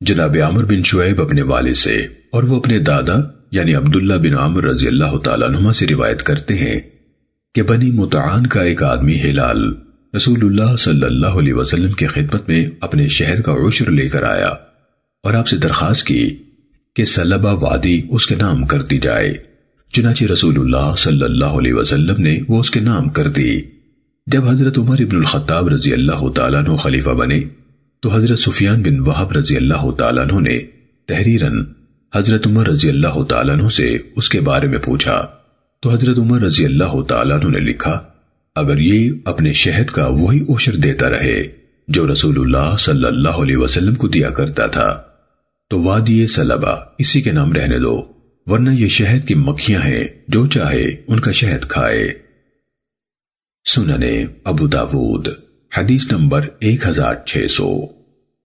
جناب عامر بن شعیب اپنے والد سے اور وہ اپنے دادا یعنی عبداللہ بن عامر رضی اللہ تعالیٰ عنہ سے روایت کرتے ہیں کہ بنی متعان کا ایک آدمی ہلال رسول اللہ صلی اللہ علیہ وسلم کی خدمت میں اپنے شہر کا عشر لے کر آیا اور آپ سے درخواست کی کہ سلبہ وادی اس کے نام کر دی جائے۔ چنانچہ رسول اللہ صلی اللہ علیہ وسلم نے وہ اس کے نام کر دی۔ جب حضرت عمر ابن الخطاب رضی اللہ تعالیٰ عنہ خلیفہ بنے تو حضرت سفیان بن وحب رضی اللہ تعالیٰ عنہ نے تحریراً حضرت عمر رضی اللہ تعالیٰ عنہ سے اس کے بارے میں پوچھا۔ تو حضرت عمر رضی اللہ تعالیٰ عنہ نے لکھا، اگر یہ اپنے شہد کا وہی عشر دیتا رہے جو رسول اللہ صلی اللہ علیہ وسلم کو دیا کرتا تھا، تو وادی سلبہ اسی کے نام رہنے دو، ورنہ یہ شہد کی مکھیاں ہیں، جو چاہے ان کا شہد کھائے۔ سننے ابو داود۔ حدیث نمبر ایک ہزار چھ سو۔